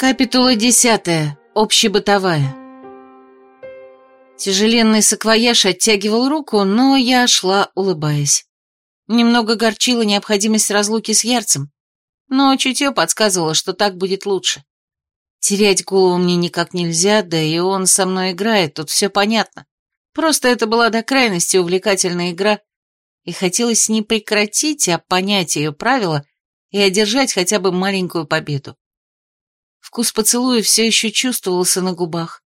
Капитула десятая. Общебытовая. Тяжеленный саквояж оттягивал руку, но я шла, улыбаясь. Немного горчила необходимость разлуки с Ярцем, но чутье подсказывало, что так будет лучше. Терять голову мне никак нельзя, да и он со мной играет, тут все понятно. Просто это была до крайности увлекательная игра, и хотелось не прекратить, а понять ее правила и одержать хотя бы маленькую победу. Вкус поцелуя все еще чувствовался на губах.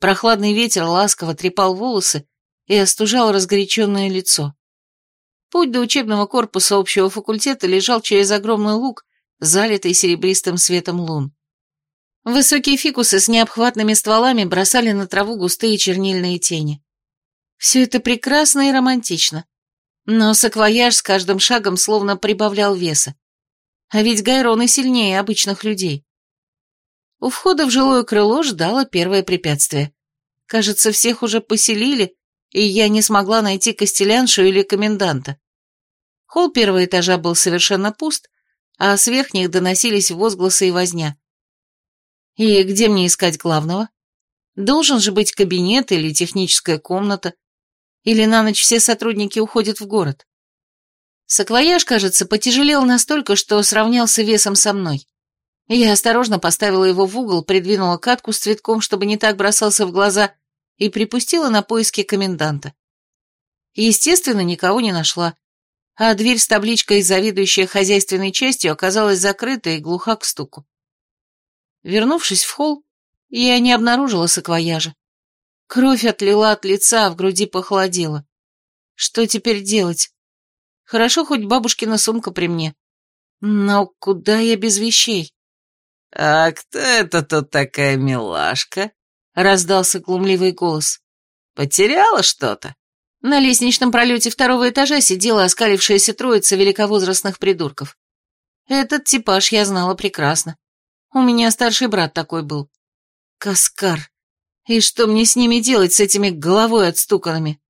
Прохладный ветер ласково трепал волосы и остужал разгоряченное лицо. Путь до учебного корпуса общего факультета лежал через огромный луг, залитый серебристым светом лун. Высокие фикусы с необхватными стволами бросали на траву густые чернильные тени. Все это прекрасно и романтично. Но саквояж с каждым шагом словно прибавлял веса. А ведь Гайрон и сильнее обычных людей. У входа в жилое крыло ждало первое препятствие. Кажется, всех уже поселили, и я не смогла найти костеляншу или коменданта. Холл первого этажа был совершенно пуст, а с верхних доносились возгласы и возня. И где мне искать главного? Должен же быть кабинет или техническая комната, или на ночь все сотрудники уходят в город. Саквояж, кажется, потяжелел настолько, что сравнялся весом со мной. Я осторожно поставила его в угол, придвинула катку с цветком, чтобы не так бросался в глаза, и припустила на поиски коменданта. Естественно, никого не нашла, а дверь с табличкой, завидующая хозяйственной частью, оказалась закрыта и глуха к стуку. Вернувшись в холл, я не обнаружила саквояжа. Кровь отлила от лица, а в груди похолодела. Что теперь делать? Хорошо, хоть бабушкина сумка при мне. Но куда я без вещей? «А кто это тут такая милашка?» — раздался глумливый голос. «Потеряла что-то?» На лестничном пролете второго этажа сидела оскалившаяся троица великовозрастных придурков. Этот типаж я знала прекрасно. У меня старший брат такой был. Каскар. И что мне с ними делать, с этими головой отстуканными?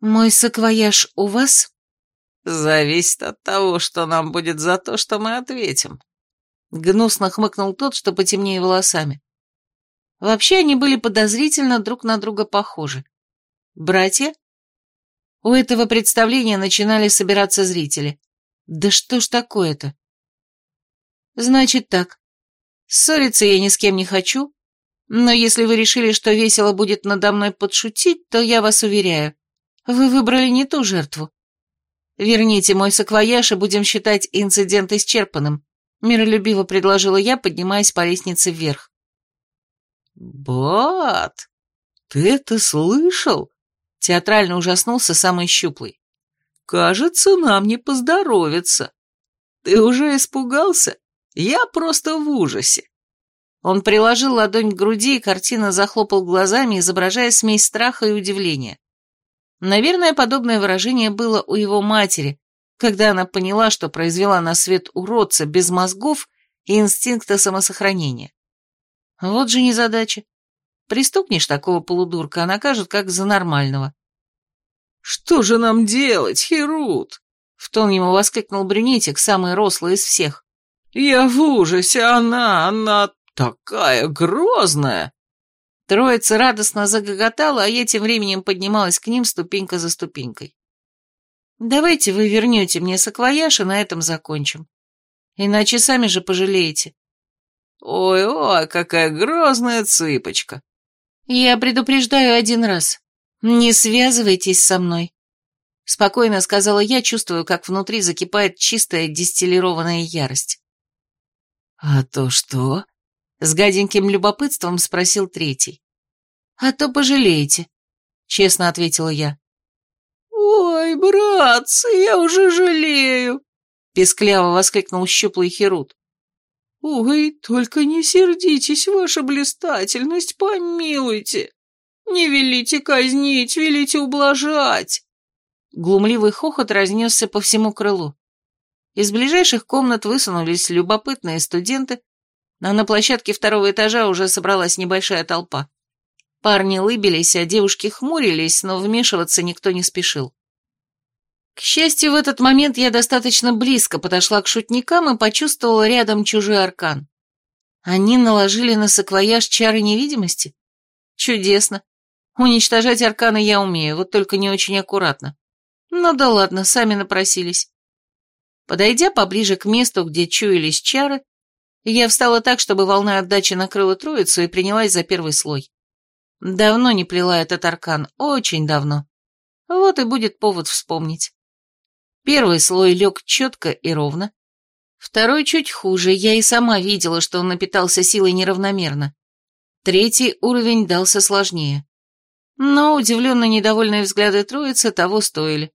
Мой саквояж у вас? Зависит от того, что нам будет за то, что мы ответим. Гнусно хмыкнул тот, что потемнее волосами. Вообще они были подозрительно друг на друга похожи. Братья? У этого представления начинали собираться зрители. Да что ж такое-то? Значит так. Ссориться я ни с кем не хочу, но если вы решили, что весело будет надо мной подшутить, то я вас уверяю, вы выбрали не ту жертву. Верните мой саквояж и будем считать инцидент исчерпанным, миролюбиво предложила я, поднимаясь по лестнице вверх. «Бат, ты это слышал?» Театрально ужаснулся самый щуплый. «Кажется, нам не поздоровится. Ты уже испугался? Я просто в ужасе. Он приложил ладонь к груди, и картина захлопал глазами, изображая смесь страха и удивления. Наверное, подобное выражение было у его матери, когда она поняла, что произвела на свет уродца без мозгов и инстинкта самосохранения. Вот же незадача. Пристукнешь такого полудурка, а накажут как за нормального. «Что же нам делать, Херут?» В тон ему воскликнул брюнетик, самый рослый из всех. «Я в ужасе, она, она такая грозная!» Троица радостно загоготала, а я тем временем поднималась к ним ступенька за ступенькой. «Давайте вы вернете мне саквояж, и на этом закончим. Иначе сами же пожалеете». «Ой-ой, какая грозная цыпочка!» «Я предупреждаю один раз. Не связывайтесь со мной», — спокойно сказала я, чувствую, как внутри закипает чистая дистиллированная ярость. «А то что?» — с гаденьким любопытством спросил третий. «А то пожалеете», — честно ответила я. «Ой, братцы, я уже жалею!» — пескляво воскликнул щуплый Херут. «Ой, только не сердитесь, ваша блистательность, помилуйте! Не велите казнить, велите ублажать!» Глумливый хохот разнесся по всему крылу. Из ближайших комнат высунулись любопытные студенты, а на площадке второго этажа уже собралась небольшая толпа. Парни лыбились, а девушки хмурились, но вмешиваться никто не спешил. К счастью, в этот момент я достаточно близко подошла к шутникам и почувствовала рядом чужой аркан. Они наложили на саквояж чары невидимости? Чудесно. Уничтожать арканы я умею, вот только не очень аккуратно. Ну да ладно, сами напросились. Подойдя поближе к месту, где чуялись чары, я встала так, чтобы волна отдачи накрыла троицу и принялась за первый слой. Давно не плела этот аркан, очень давно. Вот и будет повод вспомнить. Первый слой лег четко и ровно. Второй чуть хуже, я и сама видела, что он напитался силой неравномерно. Третий уровень дался сложнее. Но удивленно недовольные взгляды троицы того стоили.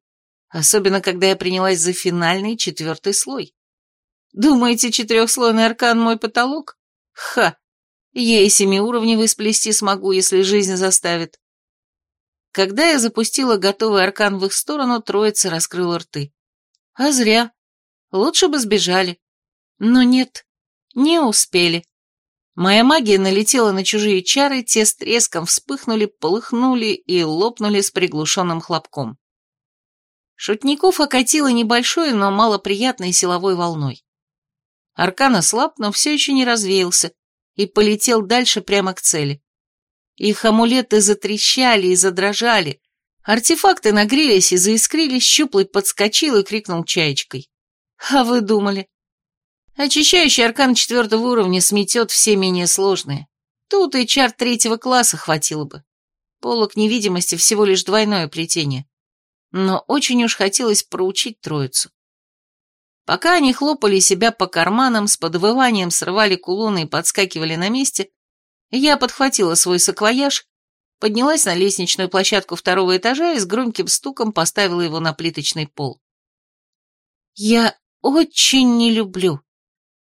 Особенно, когда я принялась за финальный четвертый слой. Думаете, четырехслойный аркан мой потолок? Ха! Я и семиуровневый сплести смогу, если жизнь заставит. Когда я запустила готовый аркан в их сторону, троица раскрыла рты. А зря. Лучше бы сбежали. Но нет, не успели. Моя магия налетела на чужие чары, те с треском вспыхнули, полыхнули и лопнули с приглушенным хлопком. Шутников окатило небольшой, но малоприятной силовой волной. Аркан ослаб, но все еще не развеялся и полетел дальше прямо к цели. Их амулеты затрещали и задрожали, артефакты нагрелись и заискрились, щуплый подскочил и крикнул чаечкой. А вы думали? Очищающий аркан четвертого уровня сметет все менее сложные. Тут и чар третьего класса хватило бы. Полок невидимости всего лишь двойное плетение. Но очень уж хотелось проучить троицу. Пока они хлопали себя по карманам, с подвыванием срывали кулоны и подскакивали на месте, я подхватила свой саквояж, поднялась на лестничную площадку второго этажа и с громким стуком поставила его на плиточный пол. Я очень не люблю,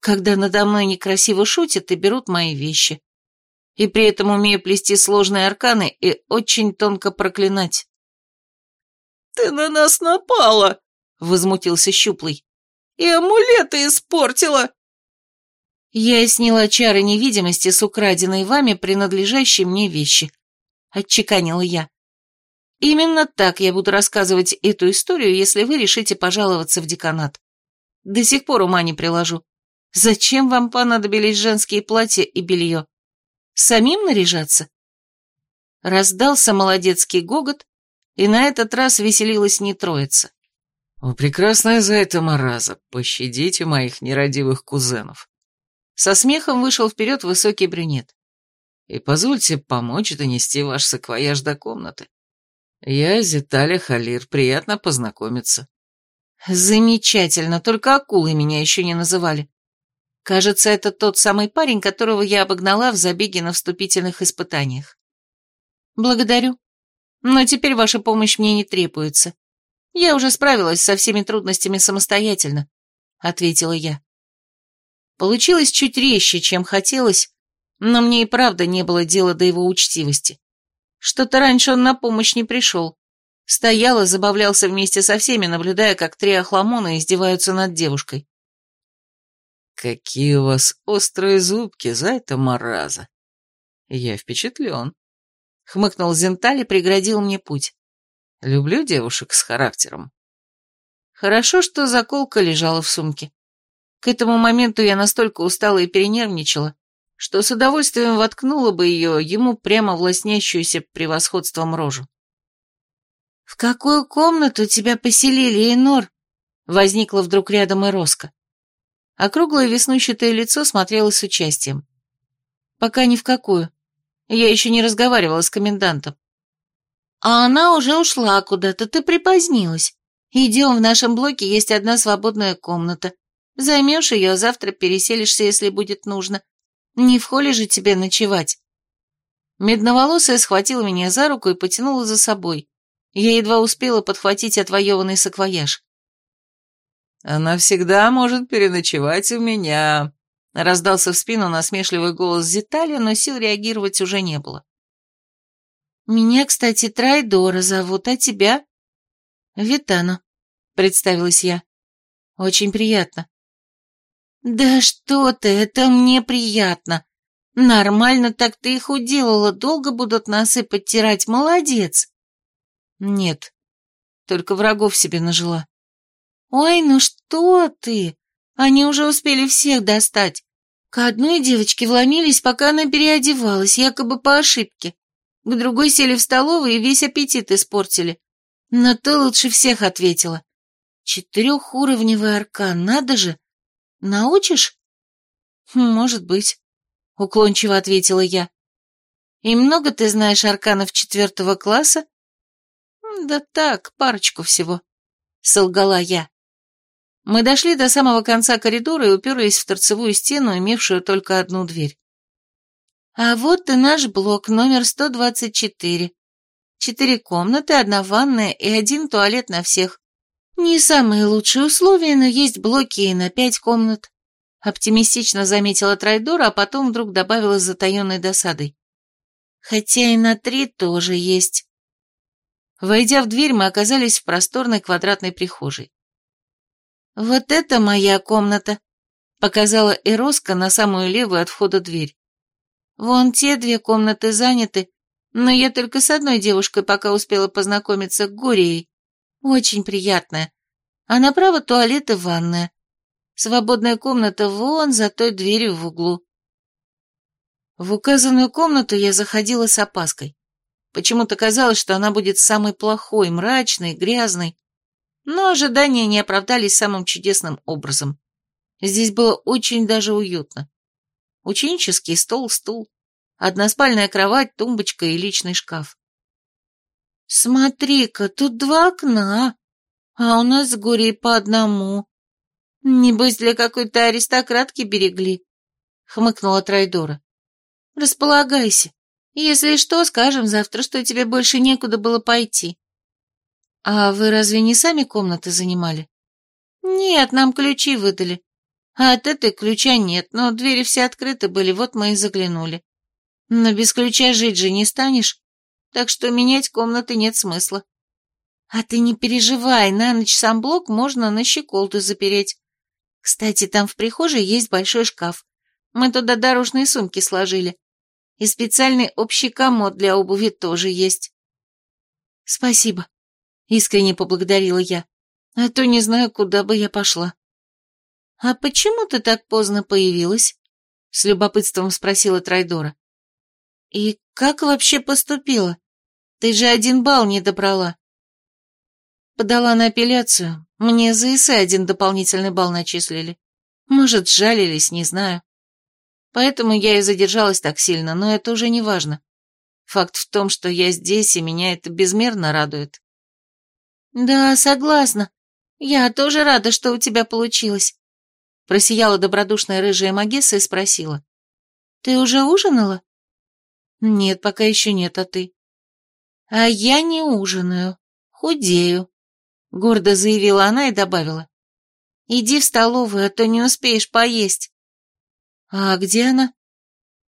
когда надо мной некрасиво шутят и берут мои вещи. И при этом умею плести сложные арканы и очень тонко проклинать. «Ты на нас напала!» — возмутился Щуплый и амулеты испортила!» «Я сняла чары невидимости с украденной вами принадлежащей мне вещи», — отчеканила я. «Именно так я буду рассказывать эту историю, если вы решите пожаловаться в деканат. До сих пор ума не приложу. Зачем вам понадобились женские платья и белье? Самим наряжаться?» Раздался молодецкий гогот, и на этот раз веселилась не троица. «О, прекрасная за это Мараза, пощадите моих нерадивых кузенов!» Со смехом вышел вперед высокий брюнет. «И позвольте помочь донести ваш саквояж до комнаты. Я Зиталя Халир, приятно познакомиться». «Замечательно, только акулы меня еще не называли. Кажется, это тот самый парень, которого я обогнала в забеге на вступительных испытаниях. Благодарю, но теперь ваша помощь мне не требуется. «Я уже справилась со всеми трудностями самостоятельно», — ответила я. Получилось чуть резче, чем хотелось, но мне и правда не было дела до его учтивости. Что-то раньше он на помощь не пришел. Стоял и забавлялся вместе со всеми, наблюдая, как три охламона издеваются над девушкой. «Какие у вас острые зубки, за это мараза!» «Я впечатлен», — хмыкнул Зенталь и преградил мне путь. Люблю девушек с характером. Хорошо, что заколка лежала в сумке. К этому моменту я настолько устала и перенервничала, что с удовольствием воткнула бы ее ему прямо в лоснящуюся превосходством рожу. «В какую комнату тебя поселили, Энор?» Возникла вдруг рядом Эроска. Округлое веснущатое лицо смотрело с участием. «Пока ни в какую. Я еще не разговаривала с комендантом. А она уже ушла куда-то, ты припозднилась. Идем, в нашем блоке есть одна свободная комната. Займешь ее, завтра переселишься, если будет нужно. Не в холле же тебе ночевать. Медноволосая схватила меня за руку и потянула за собой. Я едва успела подхватить отвоеванный саквояж. «Она всегда может переночевать у меня», — раздался в спину насмешливый голос Зитали, но сил реагировать уже не было. «Меня, кстати, Трайдора зовут, а тебя?» «Витана», — представилась я. «Очень приятно». «Да что ты, это мне приятно. Нормально так ты их уделала, долго будут носы подтирать, молодец». «Нет, только врагов себе нажила». «Ой, ну что ты? Они уже успели всех достать. К одной девочке вломились, пока она переодевалась, якобы по ошибке. К другой сели в столовую и весь аппетит испортили. Но ты лучше всех ответила. Четырехуровневый аркан, надо же. Научишь? Может быть, уклончиво ответила я. И много ты знаешь арканов четвертого класса? Да так, парочку всего, солгала я. Мы дошли до самого конца коридора и уперлись в торцевую стену, имевшую только одну дверь. А вот и наш блок номер 124. Четыре комнаты, одна ванная и один туалет на всех. Не самые лучшие условия, но есть блоки и на пять комнат. Оптимистично заметила Трайдора, а потом вдруг добавила с затаенной досадой. Хотя и на три тоже есть. Войдя в дверь, мы оказались в просторной квадратной прихожей. «Вот это моя комната», — показала Эроска на самую левую от входа дверь. Вон те две комнаты заняты, но я только с одной девушкой пока успела познакомиться, Гурией. Очень приятная. А направо туалет и ванная. Свободная комната вон за той дверью в углу. В указанную комнату я заходила с опаской. Почему-то казалось, что она будет самой плохой, мрачной, грязной. Но ожидания не оправдались самым чудесным образом. Здесь было очень даже уютно. Ученический стол, стул, односпальная кровать, тумбочка и личный шкаф. «Смотри-ка, тут два окна, а у нас с Гурей по одному. Небось, для какой-то аристократки берегли», — хмыкнула Трайдора. «Располагайся. Если что, скажем завтра, что тебе больше некуда было пойти». «А вы разве не сами комнаты занимали?» «Нет, нам ключи выдали. А от этой ключа нет, но двери все открыты были, вот мы и заглянули. Но без ключа жить же не станешь, так что менять комнаты нет смысла. А ты не переживай, на ночь сам блок можно на щеколду запереть. Кстати, там в прихожей есть большой шкаф. Мы туда дорожные сумки сложили. И специальный общий комод для обуви тоже есть. Спасибо, искренне поблагодарила я. А то не знаю, куда бы я пошла. «А почему ты так поздно появилась?» — с любопытством спросила Трайдора. «И как вообще поступила? Ты же один балл не добрала». Подала на апелляцию. Мне за ИС один дополнительный балл начислили. Может, сжалились, не знаю. Поэтому я и задержалась так сильно, но это уже не важно. Факт в том, что я здесь, и меня это безмерно радует. Да, согласна. Я тоже рада, что у тебя получилось. Просияла добродушная рыжая Магесса и спросила. «Ты уже ужинала?» «Нет, пока еще нет, а ты?» «А я не ужинаю, худею», — гордо заявила она и добавила. «Иди в столовую, а то не успеешь поесть». «А где она?»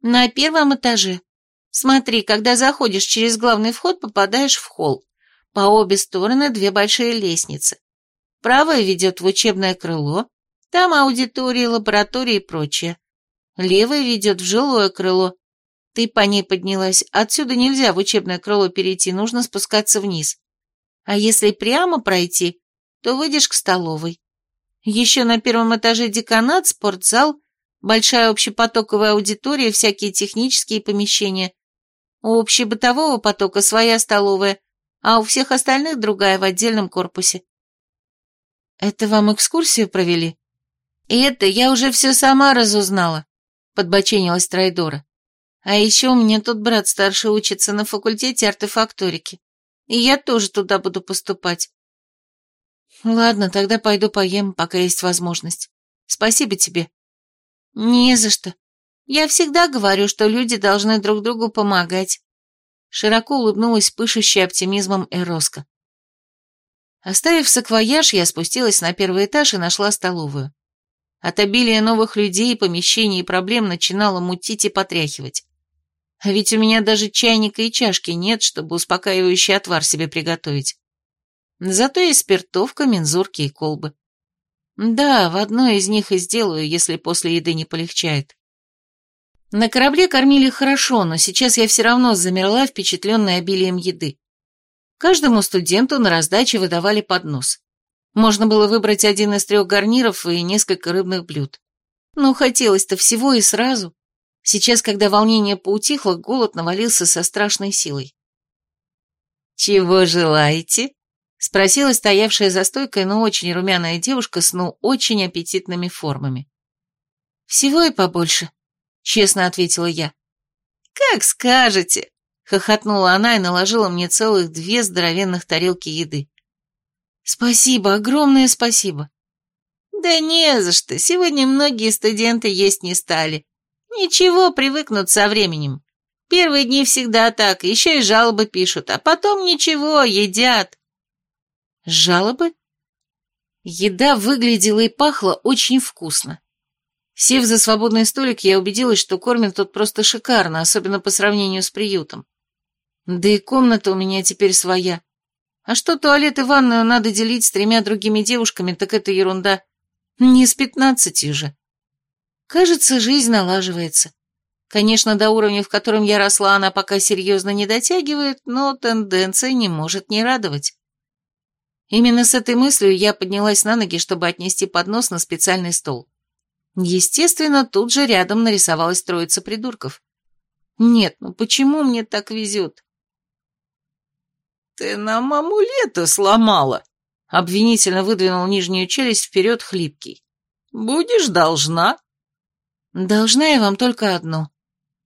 «На первом этаже. Смотри, когда заходишь через главный вход, попадаешь в холл. По обе стороны две большие лестницы. Правая ведет в учебное крыло, там аудитория, лаборатория и прочее. Левая ведет в жилое крыло. Ты по ней поднялась. Отсюда нельзя в учебное крыло перейти, нужно спускаться вниз. А если прямо пройти, то выйдешь к столовой. Еще на первом этаже деканат, спортзал, большая общепотоковая аудитория, всякие технические помещения. У общебытового потока своя столовая, а у всех остальных другая в отдельном корпусе. Это вам экскурсию провели? И это я уже все сама разузнала, подбоченилась Трайдора. А еще у меня тут брат старший учится на факультете артефакторики. И я тоже туда буду поступать. Ладно, тогда пойду поем, пока есть возможность. Спасибо тебе. Не за что. Я всегда говорю, что люди должны друг другу помогать. Широко улыбнулась пышущая оптимизмом Эроска. Оставив саквояж, я спустилась на первый этаж и нашла столовую. От обилия новых людей, помещений и проблем начинало мутить и потряхивать. А ведь у меня даже чайника и чашки нет, чтобы успокаивающий отвар себе приготовить. Зато есть спиртовка, мензурки и колбы. Да, в одной из них и сделаю, если после еды не полегчает. На корабле кормили хорошо, но сейчас я все равно замерла, впечатленная обилием еды. Каждому студенту на раздаче выдавали поднос. Можно было выбрать один из трех гарниров и несколько рыбных блюд. Но хотелось-то всего и сразу. Сейчас, когда волнение поутихло, голод навалился со страшной силой. «Чего желаете?» — спросила стоявшая за стойкой, но очень румяная девушка с ну очень аппетитными формами. «Всего и побольше», — честно ответила я. «Как скажете», — хохотнула она и наложила мне целых две здоровенных тарелки еды. «Спасибо, огромное спасибо». «Да не за что, сегодня многие студенты есть не стали. Ничего, привыкнут со временем. Первые дни всегда так, еще и жалобы пишут, а потом ничего, едят». «Жалобы?» Еда выглядела и пахла очень вкусно. Сев за свободный столик, я убедилась, что кормят тут просто шикарно, особенно по сравнению с приютом. Да и комната у меня теперь своя. А что туалет и ванную надо делить с тремя другими девушками, так это ерунда. Не с пятнадцатью же. Кажется, жизнь налаживается. Конечно, до уровня, в котором я росла, она пока серьезно не дотягивает, но тенденция не может не радовать. Именно с этой мыслью я поднялась на ноги, чтобы отнести поднос на специальный стол. Естественно, тут же рядом нарисовалась троица придурков. Нет, ну почему мне так везет? «Ты нам амулеты сломала!» Обвинительно выдвинул нижнюю челюсть вперед хлипкий. «Будешь должна?» «Должна я вам только одно.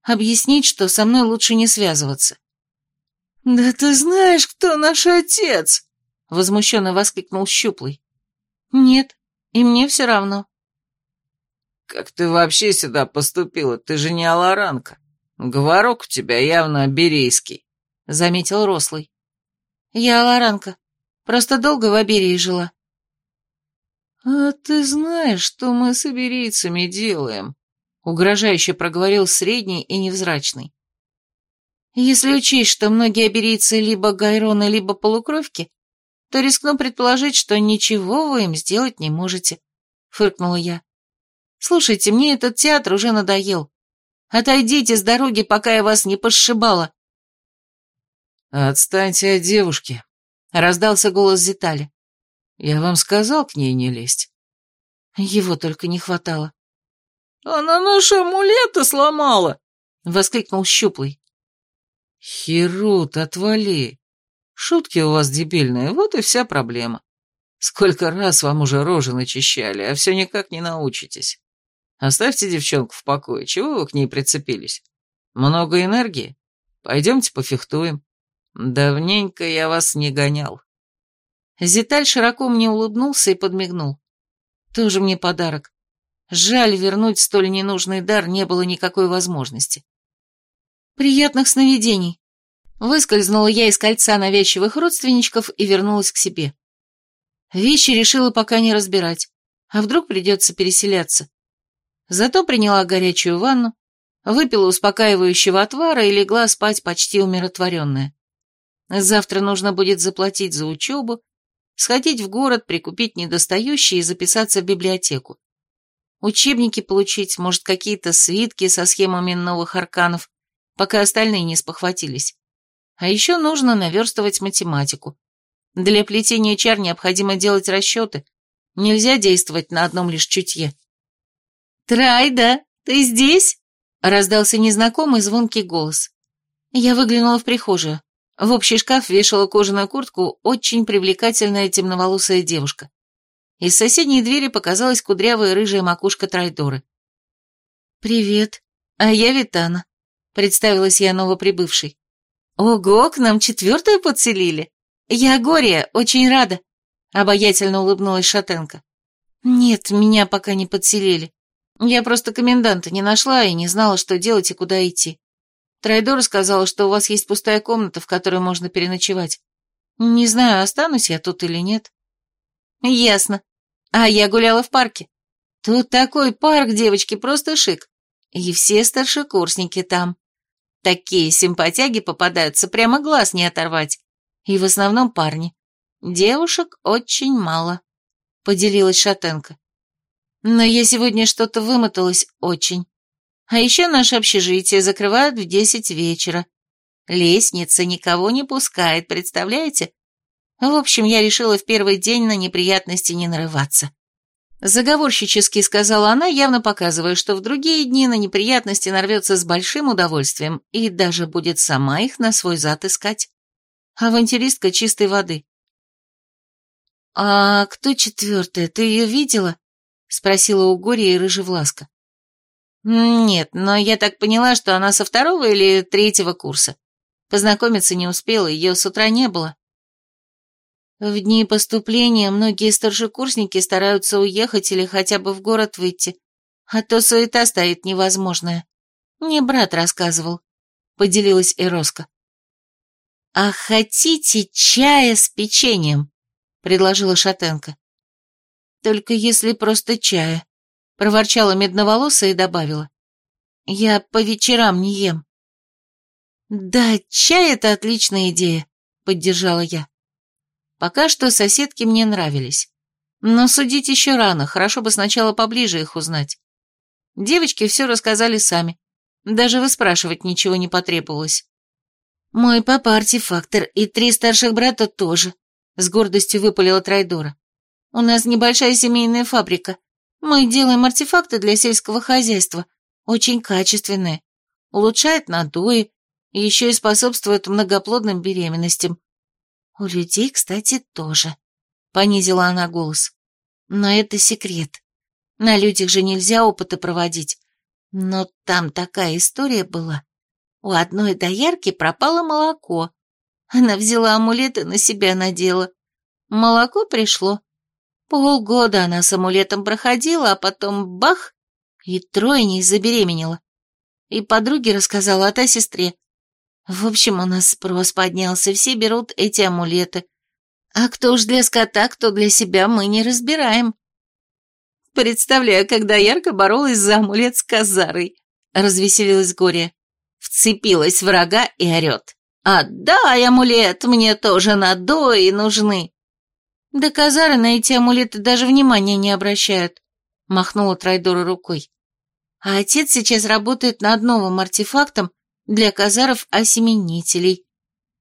Объяснить, что со мной лучше не связываться». «Да ты знаешь, кто наш отец!» Возмущенно воскликнул Щуплый. «Нет, и мне все равно». «Как ты вообще сюда поступила? Ты же не аларанка. Говорок у тебя явно аберейский», — заметил Рослый. «Я аларанка. Просто долго в Аберии жила». «А ты знаешь, что мы с аберийцами делаем?» — угрожающе проговорил средний и невзрачный. «Если учесть, что многие аберийцы либо гайроны, либо полукровки, то рискну предположить, что ничего вы им сделать не можете», — фыркнула я. «Слушайте, мне этот театр уже надоел. Отойдите с дороги, пока я вас не пошибала». «Отстаньте от девушки», — раздался голос Зитали. «Я вам сказал к ней не лезть». Его только не хватало. «Она наши амулеты сломала!» — воскликнул Щуплый. «Херут, отвали! Шутки у вас дебильные, вот и вся проблема. Сколько раз вам уже рожи начищали, а все никак не научитесь. Оставьте девчонку в покое, чего вы к ней прицепились? Много энергии? Пойдемте пофехтуем. Давненько я вас не гонял. Зиталь широко мне улыбнулся и подмигнул. Тоже мне подарок. Жаль, вернуть столь ненужный дар не было никакой возможности. Приятных сновидений. Выскользнула я из кольца навязчивых родственничков и вернулась к себе. Вещи решила пока не разбирать, а вдруг придется переселяться. Зато приняла горячую ванну, выпила успокаивающего отвара и легла спать почти умиротворенная. Завтра нужно будет заплатить за учебу, сходить в город, прикупить недостающие и записаться в библиотеку. Учебники получить, может, какие-то свитки со схемами новых арканов, пока остальные не спохватились. А еще нужно наверстывать математику. Для плетения чар необходимо делать расчеты. Нельзя действовать на одном лишь чутье. «Трайда, ты здесь?» — раздался незнакомый звонкий голос. Я выглянула в прихожую. В общий шкаф вешала кожаную куртку очень привлекательная темноволосая девушка. Из соседней двери показалась кудрявая рыжая макушка Трайдоры. «Привет, а я Витана», — представилась я новоприбывшей. «Ого, к нам четвертую подселили! Я Гория, очень рада!» — обаятельно улыбнулась Шатенко. «Нет, меня пока не подселили. Я просто коменданта не нашла и не знала, что делать и куда идти. Трайдор сказала, что у вас есть пустая комната, в которой можно переночевать. Не знаю, останусь я тут или нет». «Ясно. А я гуляла в парке. Тут такой парк, девочки, просто шик. И все старшекурсники там. Такие симпатяги попадаются, прямо глаз не оторвать. И в основном парни. Девушек очень мало, поделилась Шатенко. Но я сегодня что-то вымоталась очень. А еще наше общежитие закрывают в десять вечера. Лестница никого не пускает, представляете? В общем, я решила в первый день на неприятности не нарываться. Заговорщически сказала она, явно показывая, что в другие дни на неприятности нарвется с большим удовольствием и даже будет сама их на свой зад искать. Авантюристка чистой воды. «А кто четвертая? Ты ее видела?» — спросила у Гория и Рыжевласка. «Нет, но я так поняла, что она со второго или третьего курса. Познакомиться не успела, ее с утра не было». В дни поступления многие старшекурсники стараются уехать или хотя бы в город выйти, а то суета стоит невозможная. Мне брат рассказывал, — поделилась Эроска. «А хотите чая с печеньем?» — предложила Шатенко. «Только если просто чая», — проворчала медноволосая и добавила. «Я по вечерам не ем». «Да, чай — это отличная идея», — поддержала я. Пока что соседки мне нравились. Но судить еще рано, хорошо бы сначала поближе их узнать. Девочки все рассказали сами. Даже выспрашивать ничего не потребовалось. «Мой папа артефактор, и три старших брата тоже», — с гордостью выпалила Трайдора. «У нас небольшая семейная фабрика. Мы делаем артефакты для сельского хозяйства, очень качественные, улучшают надои, еще и способствуют многоплодным беременностям. У людей, кстати, тоже», — понизила она голос. «Но это секрет. На людях же нельзя опыты проводить. Но там такая история была. У одной доярки пропало молоко. Она взяла амулет и на себя надела. Молоко пришло. Полгода она с амулетом проходила, а потом бах, и тройней забеременела. И подруге рассказала, а та сестре. В общем, у нас спрос поднялся, все берут эти амулеты. А кто уж для скота, кто для себя, мы не разбираем. Представляю, когда ярко боролась за амулет с Казарой, развеселилась Горе вцепилась врага и орет. «Отдай амулет, мне тоже надои нужны!» Да казары на эти амулеты даже внимания не обращают, махнула Трайдора рукой. А отец сейчас работает над новым артефактом для казаров-осеменителей.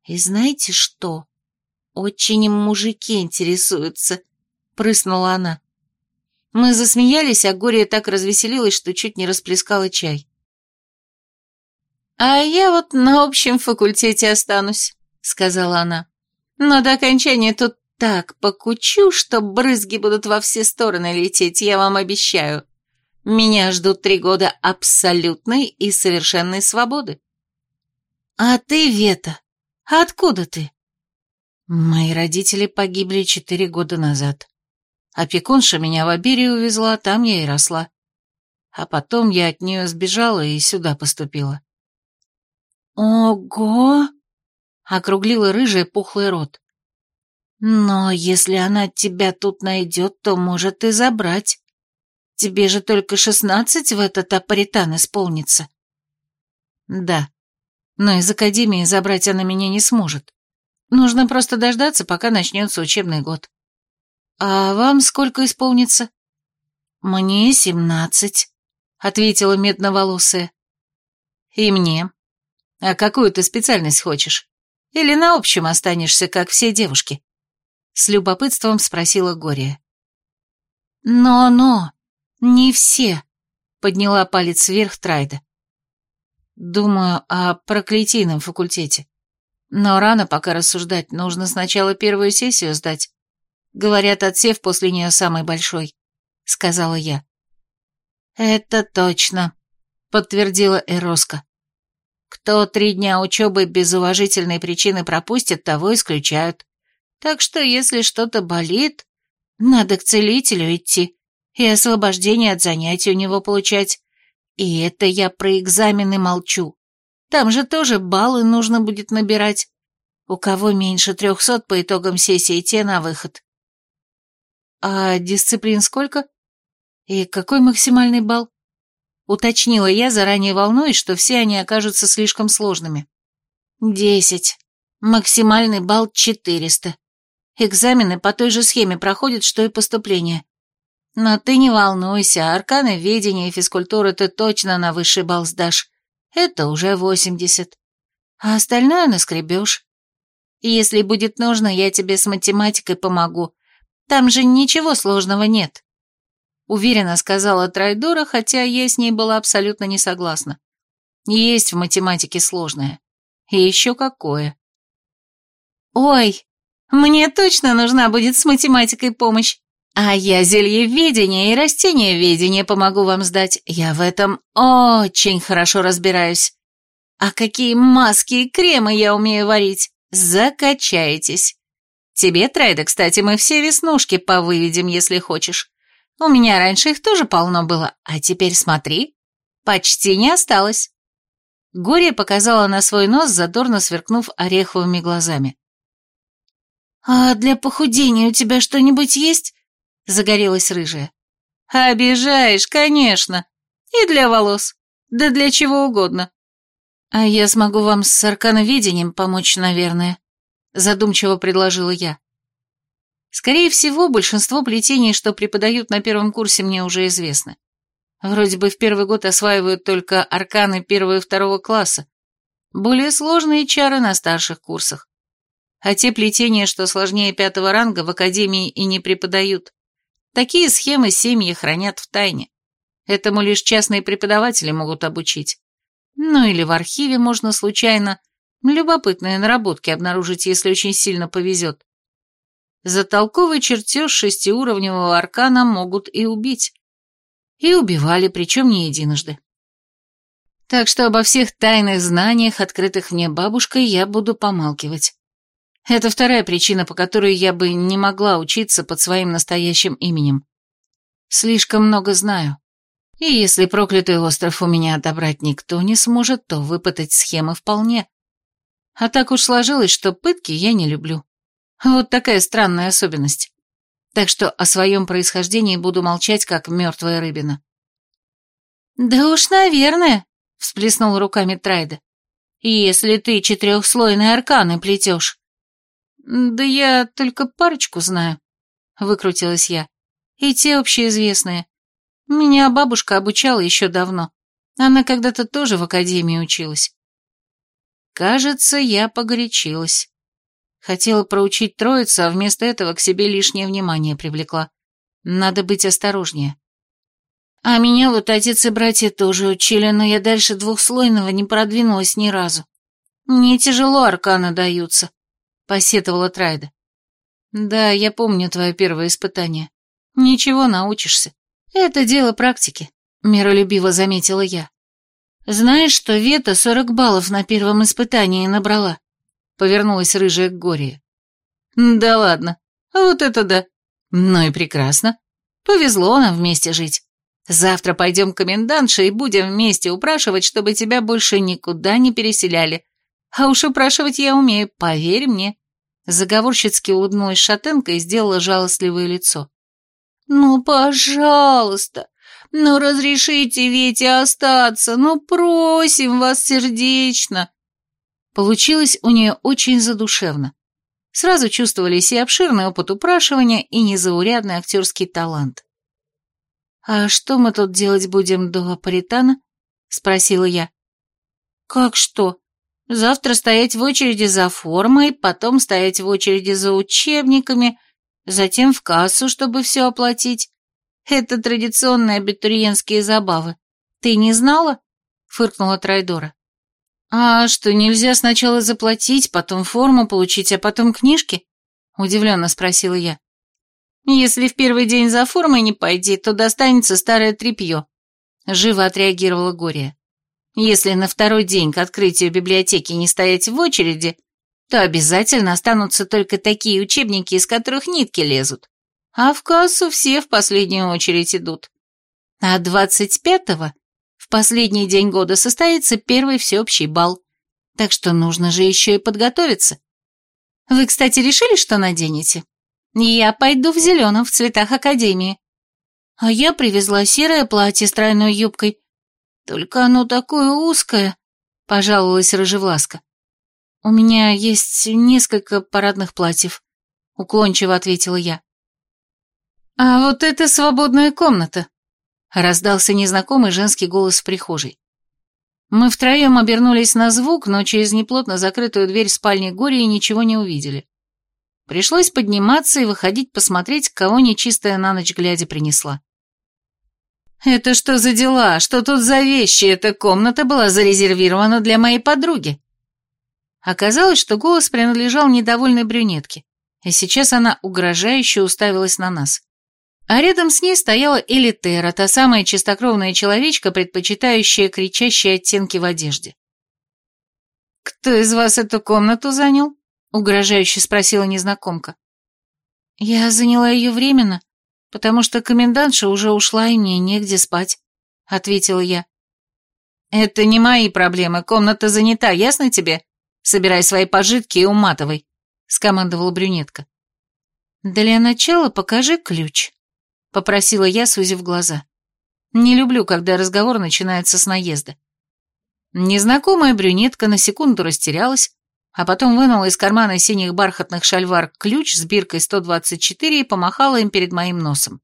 И знаете что? Очень им мужики интересуются, прыснула она. Мы засмеялись, а Гория так развеселилась, что чуть не расплескала чай. «А я вот на общем факультете останусь», — сказала она. «Но до окончания тут так покучу, что брызги будут во все стороны лететь, я вам обещаю. Меня ждут три года абсолютной и совершенной свободы». «А ты, Вета, откуда ты?» «Мои родители погибли четыре года назад. Опекунша меня в Аберию увезла, там я и росла. А потом я от нее сбежала и сюда поступила. «Ого!» — округлила рыжий пухлый рот. «Но если она тебя тут найдет, то может и забрать. Тебе же только шестнадцать в этот апаритан исполнится». «Да, но из академии забрать она меня не сможет. Нужно просто дождаться, пока начнется учебный год. А вам сколько исполнится?» «Мне семнадцать», — ответила медноволосая. «И мне», а какую ты специальность хочешь? Или на общем останешься, как все девушки?» С любопытством спросила Гория. «Но-но, не все», — подняла палец вверх Трайда. «Думаю о проклятийном факультете. Но рано пока рассуждать, нужно сначала первую сессию сдать. Говорят, отсев после нее самый большой», — сказала я. «Это точно», — подтвердила Эроска. Кто три дня учебы без уважительной причины пропустит, того исключают. Так что, если что-то болит, надо к целителю идти и освобождение от занятий у него получать. И это я про экзамены молчу. Там же тоже баллы нужно будет набирать. У кого меньше трехсот по итогам сессии, те на выход. А дисциплин сколько? И какой максимальный балл? Уточнила я, заранее волнуясь, что все они окажутся слишком сложными. Десять. Максимальный балл четыреста. Экзамены по той же схеме проходят, что и поступление. Но ты не волнуйся, арканы ведения и физкультуры ты точно на высший балл сдашь. Это уже восемьдесят. А остальное наскребешь. Если будет нужно, я тебе с математикой помогу. Там же ничего сложного нет. — уверенно сказала Трайдора, хотя я с ней была абсолютно не согласна. Есть в математике сложное. И еще какое. «Ой, мне точно нужна будет с математикой помощь. А я зельеведение и растениеведение помогу вам сдать. Я в этом очень хорошо разбираюсь. А какие маски и кремы я умею варить. Закачаетесь. Тебе, Трайда, кстати, мы все веснушки повыведем, если хочешь. У меня раньше их тоже полно было, а теперь смотри, почти не осталось. Горе показала на свой нос, задорно сверкнув ореховыми глазами. «А для похудения у тебя что-нибудь есть?» — загорелась рыжая. «Обижаешь, конечно. И для волос. Да для чего угодно. А я смогу вам с аркановедением помочь, наверное», — задумчиво предложила я. Скорее всего, большинство плетений, что преподают на первом курсе, мне уже известны. Вроде бы в первый год осваивают только арканы первого и второго класса. Более сложные чары на старших курсах. А те плетения, что сложнее пятого ранга, в академии и не преподают. Такие схемы семьи хранят в тайне. Этому лишь частные преподаватели могут обучить. Ну или в архиве можно случайно любопытные наработки обнаружить, если очень сильно повезет. За толковый чертеж шестиуровневого аркана могут и убить. И убивали, причем не единожды. Так что обо всех тайных знаниях, открытых мне бабушкой, я буду помалкивать. Это вторая причина, по которой я бы не могла учиться под своим настоящим именем. Слишком много знаю. И если проклятый остров у меня отобрать никто не сможет, то выпытать схемы вполне. А так уж сложилось, что пытки я не люблю. Вот такая странная особенность. Так что о своем происхождении буду молчать, как мертвая рыбина. «Да уж, наверное», — всплеснул руками Трайда. «Если ты четырехслойные арканы плетешь». «Да я только парочку знаю», — выкрутилась я. «И те общеизвестные. Меня бабушка обучала еще давно. Она когда-то тоже в академии училась». Кажется, я погорячилась. Хотела проучить троицу, а вместо этого к себе лишнее внимание привлекла. Надо быть осторожнее. А меня вот отец и братья тоже учили, но я дальше двухслойного не продвинулась ни разу. Мне тяжело арканы даются, — посетовала Трайда. Да, я помню твое первое испытание. Ничего, научишься. Это дело практики, — миролюбиво заметила я. Знаешь, что Вета сорок баллов на первом испытании набрала? Повернулась рыжая к горе. Да ладно, вот это да. Ну и прекрасно. Повезло нам вместе жить. Завтра пойдем к комендантше и будем вместе упрашивать, чтобы тебя больше никуда не переселяли. А уж упрашивать я умею, поверь мне. Заговорщицки улыбнулась шатенка и сделала жалостливое лицо. «Ну, пожалуйста, ну разрешите Вете остаться, ну просим вас сердечно!» Получилось у нее очень задушевно. Сразу чувствовались и обширный опыт упрашивания, и незаурядный актерский талант. «А что мы тут делать будем до Апаритана?» — спросила я. «Как что? Завтра стоять в очереди за формой, потом стоять в очереди за учебниками, затем в кассу, чтобы все оплатить. Это традиционные абитуриентские забавы. Ты не знала?» — фыркнула Трайдора. «А что, нельзя сначала заплатить, потом форму получить, а потом книжки?» — удивленно спросила я. «Если в первый день за формой не пойти, то достанется старое тряпье», — живо отреагировала Гория. «Если на второй день к открытию библиотеки не стоять в очереди, то обязательно останутся только такие учебники, из которых нитки лезут. А в кассу все в последнюю очередь идут. А двадцать пятого в последний день года состоится первый всеобщий бал, так что нужно же еще и подготовиться. Вы, кстати, решили, что наденете? Я пойду в зеленом, в цветах Академии. А я привезла серое платье с тройной юбкой. Только оно такое узкое, пожаловалась Рыжевласка. У меня есть несколько парадных платьев, уклончиво ответила я. А вот это свободная комната, Раздался незнакомый женский голос в прихожей. Мы втроем обернулись на звук, но через неплотно закрытую дверь спальни Гори ничего не увидели. Пришлось подниматься и выходить посмотреть, кого нечистая на ночь глядя принесла. «Это что за дела? Что тут за вещи? Эта комната была зарезервирована для моей подруги». Оказалось, что голос принадлежал недовольной брюнетке, и сейчас она угрожающе уставилась на нас. А рядом с ней стояла Элитера, та самая чистокровная человечка, предпочитающая кричащие оттенки в одежде. «Кто из вас эту комнату занял?» — угрожающе спросила незнакомка. «Я заняла ее временно, потому что комендантша уже ушла, и мне негде спать», — ответила я. «Это не мои проблемы, комната занята, ясно тебе? Собирай свои пожитки и уматывай», — скомандовала брюнетка. «Для начала покажи ключ», — попросила я, сузив глаза. «Не люблю, когда разговор начинается с наезда». Незнакомая брюнетка на секунду растерялась, а потом вынула из кармана синих бархатных шальвар ключ с биркой 124 и помахала им перед моим носом.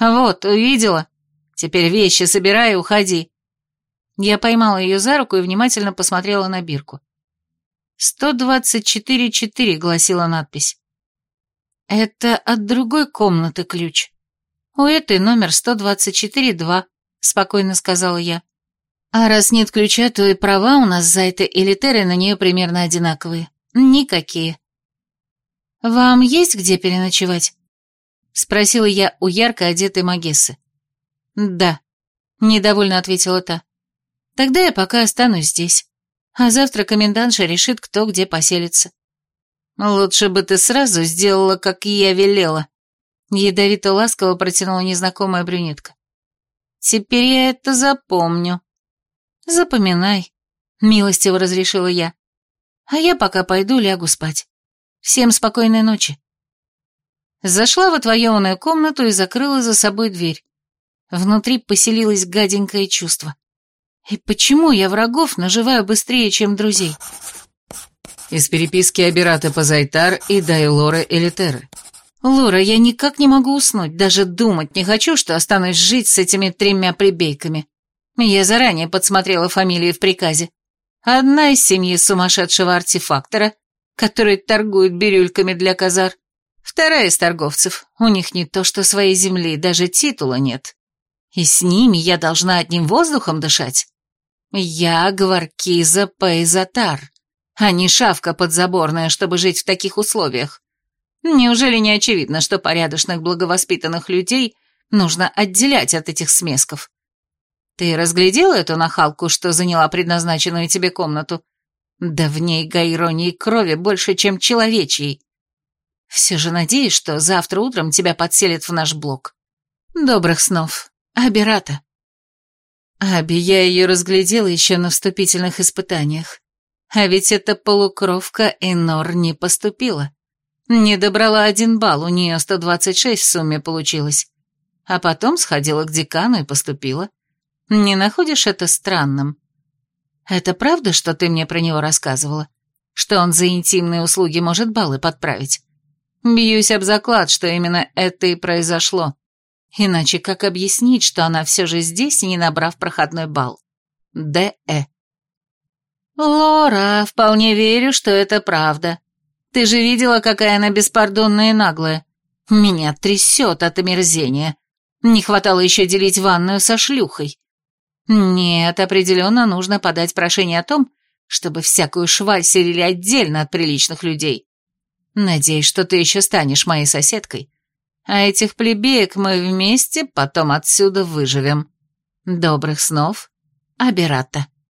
«Вот, увидела? Теперь вещи собирай и уходи». Я поймала ее за руку и внимательно посмотрела на бирку. «124-4», — гласила надпись. «Это от другой комнаты ключ. У этой номер 124-2», — спокойно сказала я. А раз нет ключа, то и права у нас за это или Терры на нее примерно одинаковые. Никакие. «Вам есть где переночевать?» — спросила я у ярко одетой Магессы. «Да», — недовольно ответила та. «Тогда я пока останусь здесь, а завтра комендантша решит, кто где поселится». «Лучше бы ты сразу сделала, как я велела», — ядовито-ласково протянула незнакомая брюнетка. «Теперь я это запомню». «Запоминай», — милостиво разрешила я. «А я пока пойду лягу спать. Всем спокойной ночи». Зашла в отвоеванную комнату и закрыла за собой дверь. Внутри поселилось гаденькое чувство. И почему я врагов наживаю быстрее, чем друзей? Из переписки Абирата Пазайтар и Дайлора Элитеры. Лора, я никак не могу уснуть, даже думать не хочу, что останусь жить с этими тремя прибейками. Я заранее подсмотрела фамилии в приказе. Одна из семьи сумасшедшего артефактора, который торгует бирюльками для казар. Вторая из торговцев. У них не то что своей земли, даже титула нет. И с ними я должна одним воздухом дышать. Я Гваркиза Пейзатар, а не шавка подзаборная, чтобы жить в таких условиях. Неужели не очевидно, что порядочных благовоспитанных людей нужно отделять от этих смесков? Ты разглядела эту нахалку, что заняла предназначенную тебе комнату? Да в ней гайронии крови больше, чем человечьей. Все же надеюсь, что завтра утром тебя подселят в наш блок. Добрых снов. Абирата. Аби, я ее разглядела еще на вступительных испытаниях. А ведь эта полукровка Энор не поступила. Не добрала один балл, у нее 126 в сумме получилось. А потом сходила к декану и поступила. Не находишь это странным? Это правда, что ты мне про него рассказывала? Что он за интимные услуги может баллы подправить? Бьюсь об заклад, что именно это и произошло. Иначе как объяснить, что она все же здесь, не набрав проходной балл? Д.Э. Лора, вполне верю, что это правда. Ты же видела, какая она беспардонная и наглая. Меня трясет от омерзения. Не хватало еще делить ванную со шлюхой. Нет, определенно нужно подать прошение о том, чтобы всякую шваль селили отдельно от приличных людей. Надеюсь, что ты еще станешь моей соседкой. А этих плебеек мы вместе потом отсюда выживем. Добрых снов, Аберата.